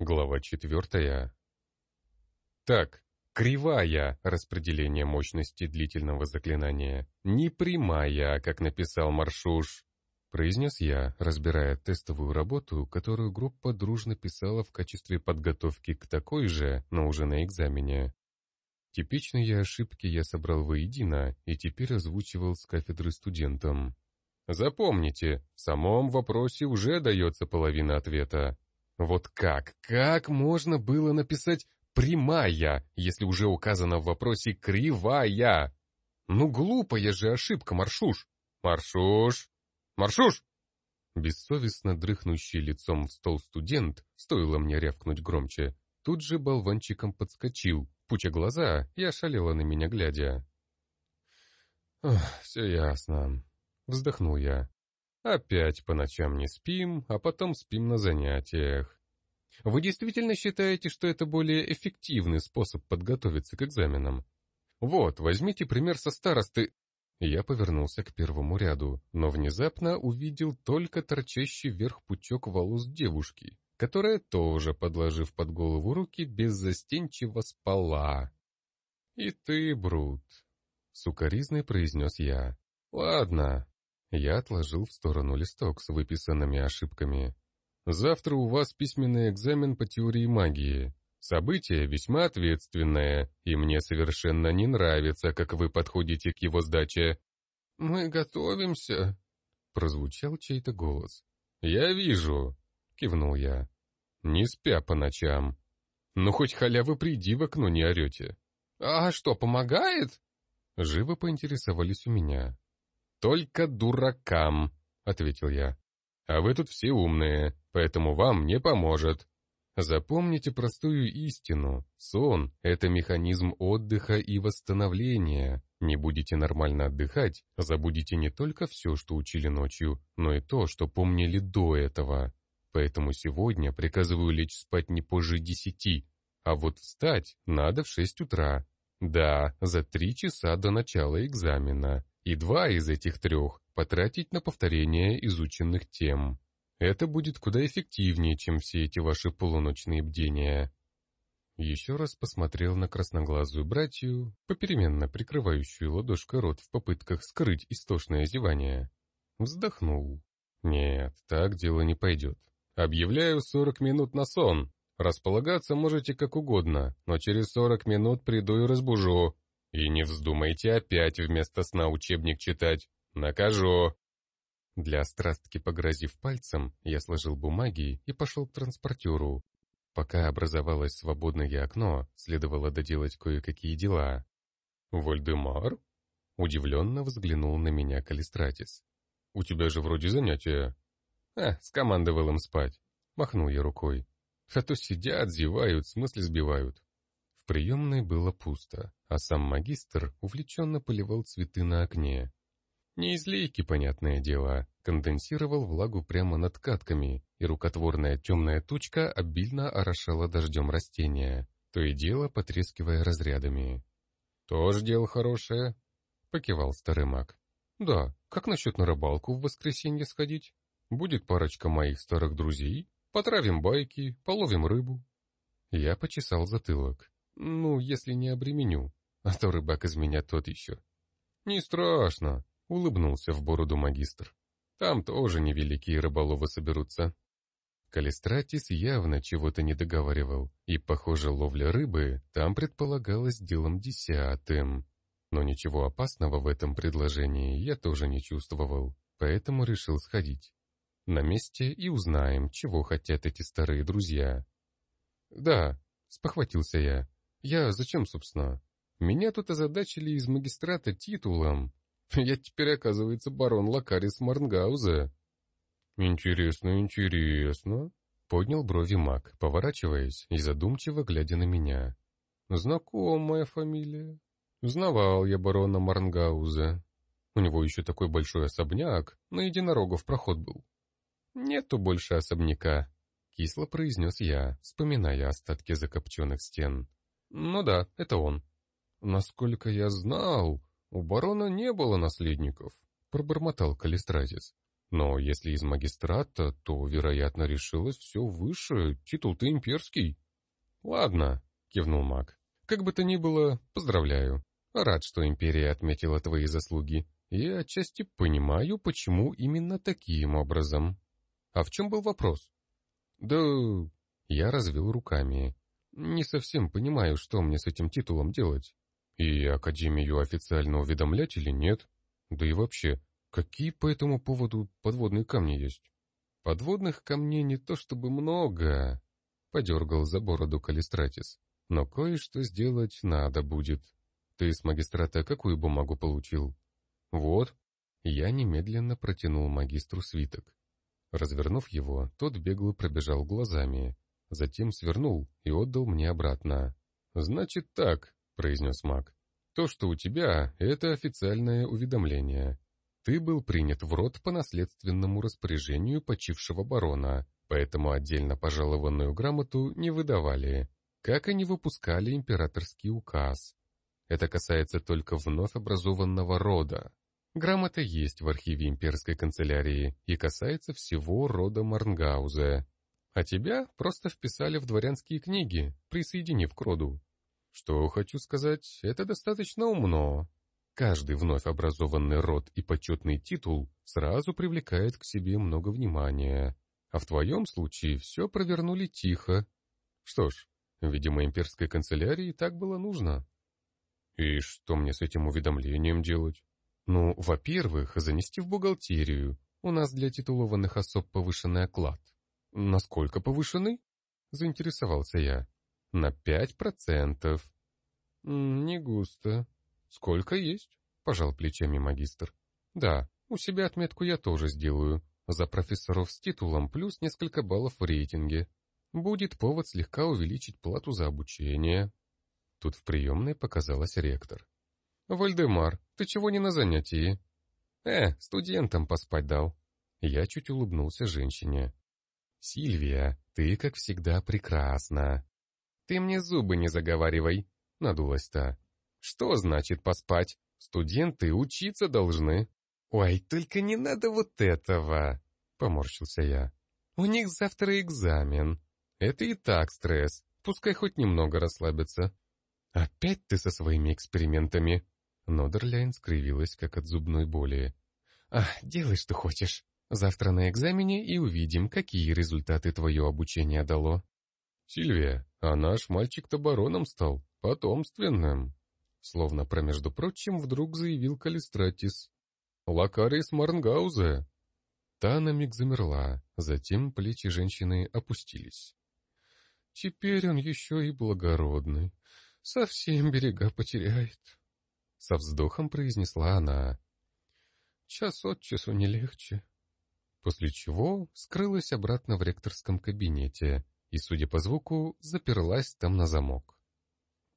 Глава четвертая. Так, кривая распределение мощности длительного заклинания. Не прямая, как написал Маршуш. Произнес я, разбирая тестовую работу, которую группа дружно писала в качестве подготовки к такой же, но уже на экзамене. Типичные ошибки я собрал воедино и теперь озвучивал с кафедры студентам. Запомните, в самом вопросе уже дается половина ответа. Вот как, как можно было написать «прямая», если уже указано в вопросе «кривая»? Ну, глупая же ошибка, Маршуш. Маршуш! Маршуш! Бессовестно дрыхнущий лицом в стол студент, стоило мне рявкнуть громче, тут же болванчиком подскочил, пуча глаза и ошалела на меня глядя. «Все ясно», — вздохнул я. Опять по ночам не спим, а потом спим на занятиях. Вы действительно считаете, что это более эффективный способ подготовиться к экзаменам? Вот, возьмите пример со старосты. Я повернулся к первому ряду, но внезапно увидел только торчащий вверх пучок волос девушки, которая тоже, подложив под голову руки, беззастенчиво спала. «И ты, Брут», — сукоризной произнес я. «Ладно, я отложил в сторону листок с выписанными ошибками. «Завтра у вас письменный экзамен по теории магии. Событие весьма ответственное, и мне совершенно не нравится, как вы подходите к его сдаче». «Мы готовимся», — прозвучал чей-то голос. «Я вижу», — кивнул я. «Не спя по ночам. Ну, хоть халявы приди в окно не орете». «А что, помогает?» Живо поинтересовались у меня. «Только дуракам», — ответил я. «А вы тут все умные, поэтому вам не поможет. Запомните простую истину. Сон — это механизм отдыха и восстановления. Не будете нормально отдыхать, забудете не только все, что учили ночью, но и то, что помнили до этого. Поэтому сегодня приказываю лечь спать не позже десяти, а вот встать надо в шесть утра. Да, за три часа до начала экзамена и два из этих трех потратить на повторение изученных тем. Это будет куда эффективнее, чем все эти ваши полуночные бдения. Еще раз посмотрел на красноглазую братью, попеременно прикрывающую ладошкой рот в попытках скрыть истошное зевание. Вздохнул. Нет, так дело не пойдет. Объявляю сорок минут на сон. Располагаться можете как угодно, но через сорок минут приду и разбужу. И не вздумайте опять вместо сна учебник читать. Накажу. Для страстки погрозив пальцем, я сложил бумаги и пошел к транспортеру. Пока образовалось свободное окно, следовало доделать кое-какие дела. «Вольдемар?» Удивленно взглянул на меня Калистратис. «У тебя же вроде занятия». «А, скомандовал им спать». Махнул я рукой. «А то сидят, зевают, смысле сбивают приемной было пусто, а сам магистр увлеченно поливал цветы на окне. Не из понятное дело, конденсировал влагу прямо над катками, и рукотворная темная тучка обильно орошала дождем растения, то и дело потрескивая разрядами. «Тоже дело хорошее», — покивал старый маг. «Да, как насчет на рыбалку в воскресенье сходить? Будет парочка моих старых друзей, потравим байки, половим рыбу». Я почесал затылок. Ну, если не обременю, а то рыбак из меня тот еще. Не страшно, улыбнулся в бороду магистр. Там тоже невеликие рыболовы соберутся. Калистратис явно чего-то не договаривал, и, похоже, ловля рыбы там предполагалась делом десятым. Но ничего опасного в этом предложении я тоже не чувствовал, поэтому решил сходить. На месте и узнаем, чего хотят эти старые друзья. «Да», — спохватился я, я зачем, собственно? Меня тут озадачили из магистрата титулом. Я теперь, оказывается, барон Лакарис Марнгауза. Интересно, интересно. Поднял брови маг, поворачиваясь и задумчиво глядя на меня. Знакомая фамилия. Знавал я барона Марнгауза. У него еще такой большой особняк, на единорогов проход был. Нету больше особняка, кисло произнес я, вспоминая остатки закопченных стен. Ну да, это он. Насколько я знал, у барона не было наследников, пробормотал Калистразис. Но если из магистрата, то, вероятно, решилось все выше, титул-то имперский. «Ладно», — кивнул маг. «Как бы то ни было, поздравляю. Рад, что империя отметила твои заслуги. И отчасти понимаю, почему именно таким образом. А в чем был вопрос?» «Да...» Я развел руками. «Не совсем понимаю, что мне с этим титулом делать. И Академию официально уведомлять или нет? Да и вообще, какие по этому поводу подводные камни есть? Подводных камней не то чтобы много, подергал за бороду Калистратис. Но кое-что сделать надо будет. Ты с магистрата какую бумагу получил? Вот. Я немедленно протянул магистру свиток. Развернув его, тот бегло пробежал глазами, затем свернул и отдал мне обратно. «Значит так», произнес маг. «То, что у тебя, это официальное уведомление. Ты был принят в рот по наследственному распоряжению почившего барона, поэтому отдельно пожалованную грамоту не выдавали, как и не выпускали императорский указ. Это касается только вновь образованного рода. Грамота есть в архиве имперской канцелярии и касается всего рода Марнгаузе. А тебя просто вписали в дворянские книги, присоединив к роду. Что хочу сказать, это достаточно умно. Каждый вновь образованный род и почетный титул сразу привлекает к себе много внимания. А в твоем случае все провернули тихо. Что ж, видимо, имперской канцелярии так было нужно. И что мне с этим уведомлением делать? Ну, во-первых, занести в бухгалтерию. У нас для титулованных особ повышенный оклад. Насколько повышенный? Заинтересовался я. На пять процентов. Не густо. Сколько есть? Пожал плечами магистр. Да, у себя отметку я тоже сделаю. За профессоров с титулом плюс несколько баллов в рейтинге. Будет повод слегка увеличить плату за обучение. Тут в приемной показалась ректор. «Вальдемар, ты чего не на занятии?» «Э, студентам поспать дал». Я чуть улыбнулся женщине. «Сильвия, ты, как всегда, прекрасна. «Ты мне зубы не заговаривай», — надулась та. «Что значит поспать? Студенты учиться должны». «Ой, только не надо вот этого», — поморщился я. «У них завтра экзамен. Это и так стресс. Пускай хоть немного расслабятся». «Опять ты со своими экспериментами?» Нодерляйн скривилась, как от зубной боли. «А, делай, что хочешь. Завтра на экзамене и увидим, какие результаты твое обучение дало». «Сильвия, а наш мальчик-то бароном стал, потомственным!» Словно про прочим вдруг заявил Калистратис. «Лакарис Марнгаузе!» Та на миг замерла, затем плечи женщины опустились. «Теперь он еще и благородный, совсем берега потеряет!» Со вздохом произнесла она. «Час от часу не легче!» После чего скрылась обратно в ректорском кабинете, и, судя по звуку, заперлась там на замок.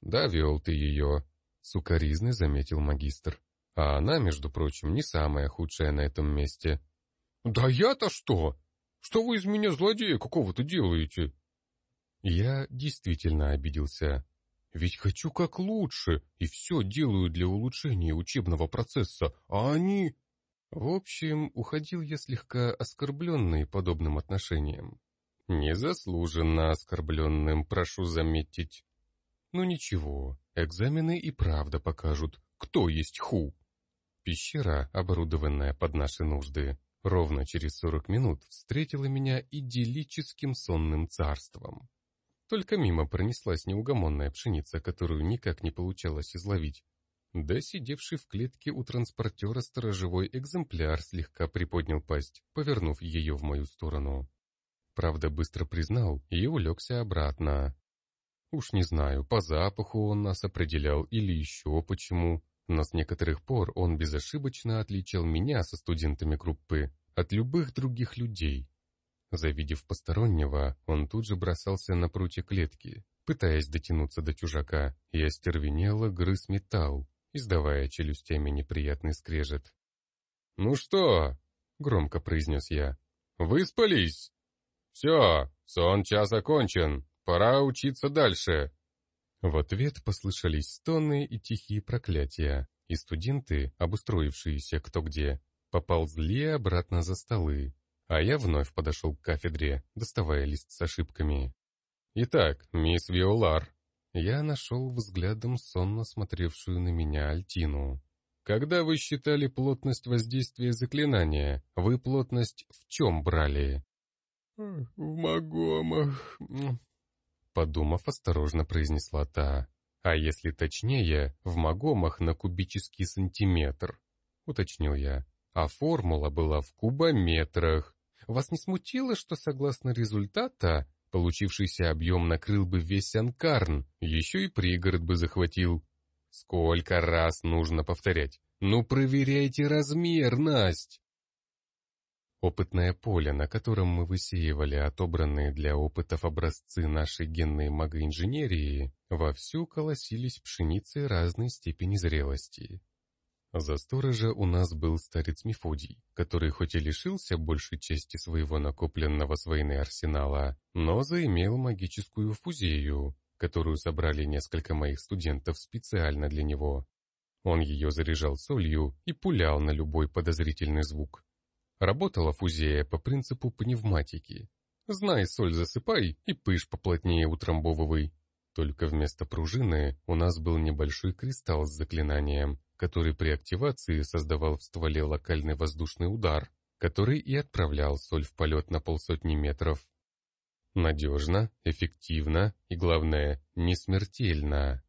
«Довел ты ее», — сукоризный заметил магистр. «А она, между прочим, не самая худшая на этом месте». «Да я-то что? Что вы из меня злодея какого-то делаете?» Я действительно обиделся. Ведь хочу как лучше, и все делаю для улучшения учебного процесса, а они... В общем, уходил я слегка оскорбленный подобным отношением. Незаслуженно оскорбленным, прошу заметить. Ну ничего, экзамены и правда покажут, кто есть ху. Пещера, оборудованная под наши нужды, ровно через сорок минут встретила меня идиллическим сонным царством. Только мимо пронеслась неугомонная пшеница, которую никак не получалось изловить. Да сидевший в клетке у транспортера сторожевой экземпляр слегка приподнял пасть, повернув ее в мою сторону. Правда, быстро признал и улегся обратно. Уж не знаю, по запаху он нас определял или еще почему, но с некоторых пор он безошибочно отличал меня со студентами группы от любых других людей. Завидев постороннего, он тут же бросался на прутья клетки, пытаясь дотянуться до чужака, и остервенело грыз металл, издавая челюстями неприятный скрежет. «Ну что?» — громко произнес я. «Выспались?» «Все, сон час окончен, пора учиться дальше». В ответ послышались стоны и тихие проклятия, и студенты, обустроившиеся кто где, поползли обратно за столы, а я вновь подошел к кафедре, доставая лист с ошибками. «Итак, мисс Виолар». Я нашел взглядом сонно смотревшую на меня Альтину. «Когда вы считали плотность воздействия заклинания, вы плотность в чем брали?» «В магомах», — подумав, осторожно произнесла та. «А если точнее, в магомах на кубический сантиметр», — уточнил я. «А формула была в кубометрах. Вас не смутило, что согласно результата получившийся объем накрыл бы весь Анкарн, еще и пригород бы захватил? Сколько раз нужно повторять? Ну проверяйте размер, Насть! Опытное поле, на котором мы высеивали отобранные для опытов образцы нашей генной магоинженерии, вовсю колосились пшеницей разной степени зрелости. За сторожа у нас был старец Мефодий, который хоть и лишился большей части своего накопленного с войны арсенала, но заимел магическую фузею, которую собрали несколько моих студентов специально для него. Он ее заряжал солью и пулял на любой подозрительный звук. Работала фузея по принципу пневматики. Знай, соль засыпай и пыш поплотнее утрамбовывай. Только вместо пружины у нас был небольшой кристалл с заклинанием, который при активации создавал в стволе локальный воздушный удар, который и отправлял соль в полет на полсотни метров. Надежно, эффективно и, главное, не смертельно.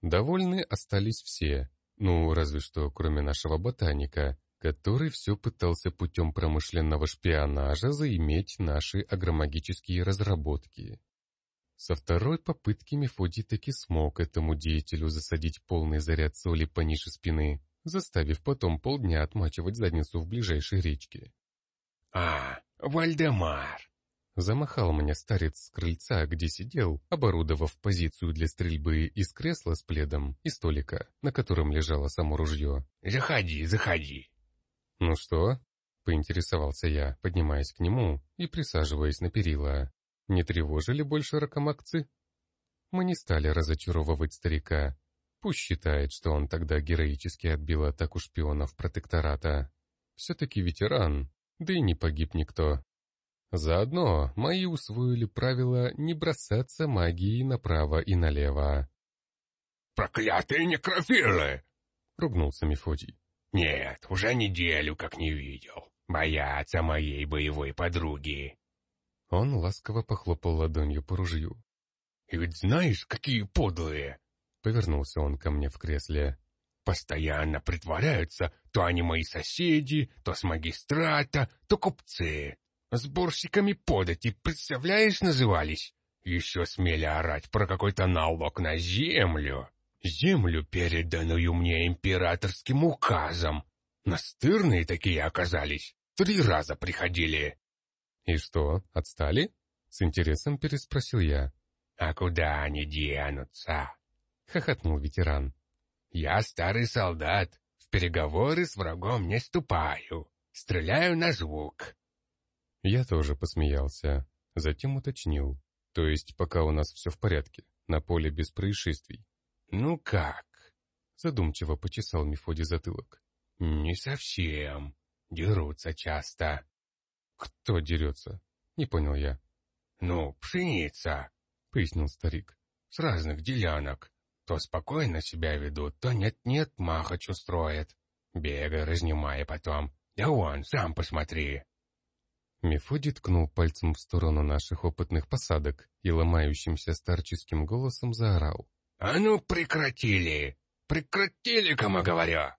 Довольны остались все, ну, разве что кроме нашего ботаника, который все пытался путем промышленного шпионажа заиметь наши агромагические разработки. Со второй попытки Мефодий таки смог этому деятелю засадить полный заряд соли пониже спины, заставив потом полдня отмачивать задницу в ближайшей речке. «А, Вальдемар!» Замахал мне старец с крыльца, где сидел, оборудовав позицию для стрельбы из кресла с пледом и столика, на котором лежало само ружье. «Заходи, заходи!» «Ну что?» — поинтересовался я, поднимаясь к нему и присаживаясь на перила. Не тревожили больше ракомакцы? Мы не стали разочаровывать старика. Пусть считает, что он тогда героически отбил атаку шпионов протектората. Все-таки ветеран, да и не погиб никто. Заодно мои усвоили правило не бросаться магией направо и налево. «Проклятые некрофилы!» — ругнулся Мефодий. «Нет, уже неделю как не видел. Боятся моей боевой подруги. Он ласково похлопал ладонью по ружью. «И ведь знаешь, какие подлые!» Повернулся он ко мне в кресле. «Постоянно притворяются, то они мои соседи, то с магистрата, то купцы. Сборщиками подати, представляешь, назывались? Еще смели орать про какой-то налог на землю. Землю, переданную мне императорским указом. Настырные такие оказались. Три раза приходили. «И что, отстали?» — с интересом переспросил я. «А куда они денутся?» — хохотнул ветеран. «Я старый солдат, в переговоры с врагом не ступаю, стреляю на звук». Я тоже посмеялся, затем уточнил. То есть пока у нас все в порядке, на поле без происшествий. «Ну как?» — задумчиво почесал Мефодий затылок. «Не совсем. Дерутся часто. «Кто дерется?» — не понял я. «Ну, пшеница», — пояснил старик. «С разных делянок. То спокойно себя ведут, то нет-нет махач устроит. Бегай, разнимая потом. Да он, сам посмотри». Мефодий ткнул пальцем в сторону наших опытных посадок и ломающимся старческим голосом заорал. «А ну прекратили! Прекратили, кому говорю!»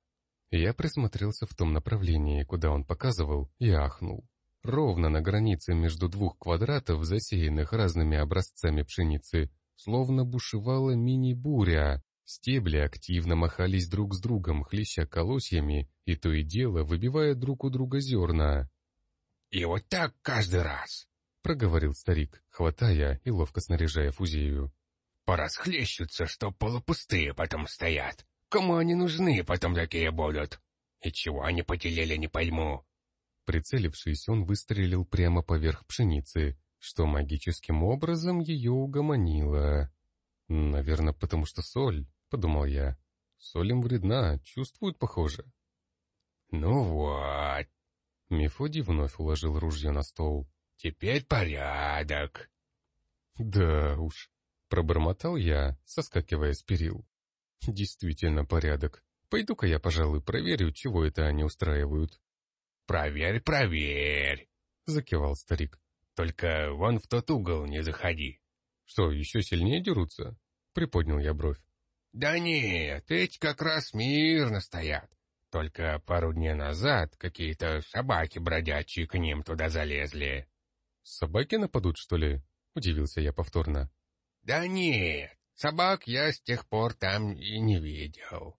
Я присмотрелся в том направлении, куда он показывал, и ахнул. Ровно на границе между двух квадратов, засеянных разными образцами пшеницы, словно бушевала мини-буря. Стебли активно махались друг с другом, хлеща колосьями, и то и дело выбивая друг у друга зерна. «И вот так каждый раз», — проговорил старик, хватая и ловко снаряжая фузею. «Порасхлещутся, что полупустые потом стоят. Кому они нужны потом такие будут? И чего они поделили, не пойму. Прицелившись, он выстрелил прямо поверх пшеницы, что магическим образом ее угомонило. «Наверное, потому что соль», — подумал я. «Соль им вредна, чувствуют, похоже». Ну вот. Мефодий вновь уложил ружье на стол. Теперь порядок. Да уж, пробормотал я, соскакивая с перил. Действительно порядок. Пойду-ка я, пожалуй, проверю, чего это они устраивают. Проверь, проверь, закивал старик. Только вон в тот угол не заходи. Что, еще сильнее дерутся? Приподнял я бровь. Да нет, эти как раз мирно стоят. Только пару дней назад какие-то собаки бродячие к ним туда залезли. Собаки нападут, что ли? Удивился я повторно. Да нет, собак я с тех пор там и не видел.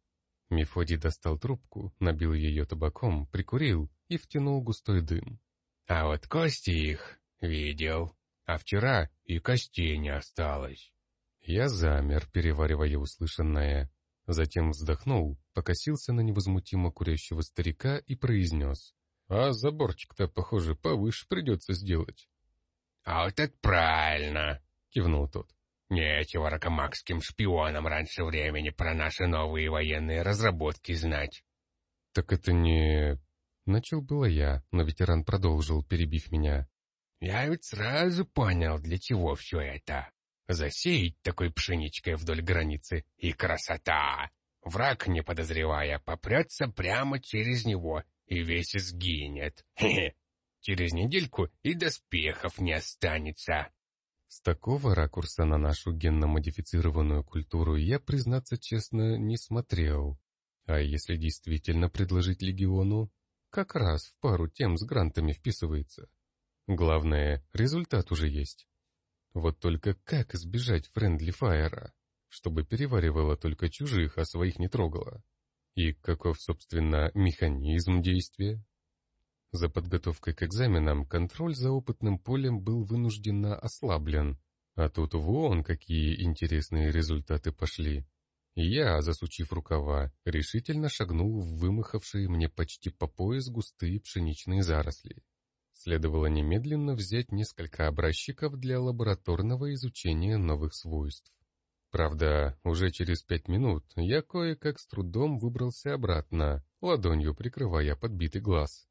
Мефодий достал трубку, набил ее табаком, прикурил и втянул густой дым. А вот кости их видел, а вчера и костей не осталось. Я замер, переваривая услышанное. Затем вздохнул, покосился на невозмутимо курящего старика и произнес. «А заборчик-то, похоже, повыше придется сделать». «А вот это правильно!» — кивнул тот. «Нечего ракомакским шпионам раньше времени про наши новые военные разработки знать». «Так это не...» Начал было я, но ветеран продолжил, перебив меня. «Я ведь сразу понял, для чего все это. Засеять такой пшеничкой вдоль границы, и красота! Враг, не подозревая, попрется прямо через него, и весь сгинет. Хе-хе! Через недельку и доспехов не останется. С такого ракурса на нашу генно-модифицированную культуру я, признаться честно, не смотрел. А если действительно предложить легиону, как раз в пару тем с грантами вписывается. Главное, результат уже есть. Вот только как избежать френдли фаера, чтобы переваривала только чужих, а своих не трогала? И каков, собственно, механизм действия? За подготовкой к экзаменам контроль за опытным полем был вынужденно ослаблен, а тут вон какие интересные результаты пошли. Я, засучив рукава, решительно шагнул в вымахавшие мне почти по пояс густые пшеничные заросли. Следовало немедленно взять несколько образчиков для лабораторного изучения новых свойств. Правда, уже через пять минут я кое-как с трудом выбрался обратно, ладонью прикрывая подбитый глаз.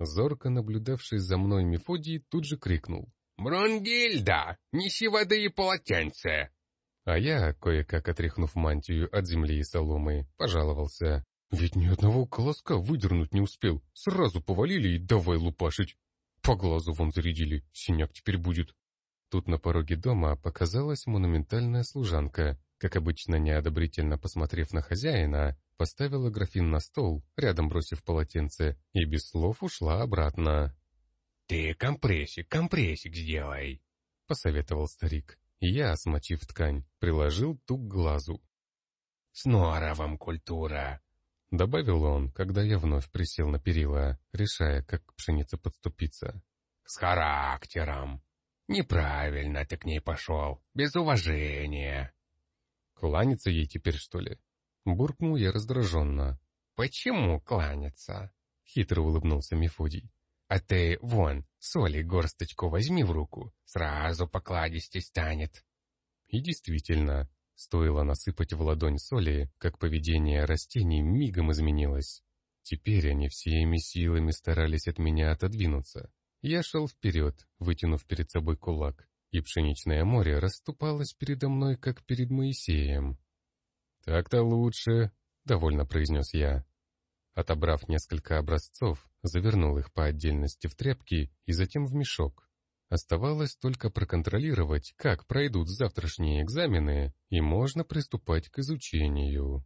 Зорко наблюдавший за мной Мефодий тут же крикнул. «Брунгильда, неси воды и полотенце!» А я, кое-как отряхнув мантию от земли и соломы, пожаловался. Ведь ни одного колоска выдернуть не успел. Сразу повалили и давай лупашить. По глазу вон зарядили, синяк теперь будет. Тут на пороге дома показалась монументальная служанка, как обычно неодобрительно посмотрев на хозяина, поставила графин на стол, рядом бросив полотенце, и без слов ушла обратно. «Ты компрессик, компрессик сделай», — посоветовал старик. Я, смочив ткань, приложил ту к глазу. «С норовом культура!» — добавил он, когда я вновь присел на перила, решая, как к пшенице подступиться. «С характером! Неправильно ты к ней пошел, без уважения!» «Кланяться ей теперь, что ли?» Буркнул я раздраженно. «Почему кланяться?» — хитро улыбнулся Мефодий. А ты, вон, соли горсточку возьми в руку, сразу покладистей станет. И действительно, стоило насыпать в ладонь соли, как поведение растений мигом изменилось. Теперь они всеми силами старались от меня отодвинуться. Я шел вперед, вытянув перед собой кулак, и пшеничное море расступалось передо мной, как перед Моисеем. «Так-то лучше», — довольно произнес я. Отобрав несколько образцов, завернул их по отдельности в тряпки и затем в мешок. Оставалось только проконтролировать, как пройдут завтрашние экзамены, и можно приступать к изучению.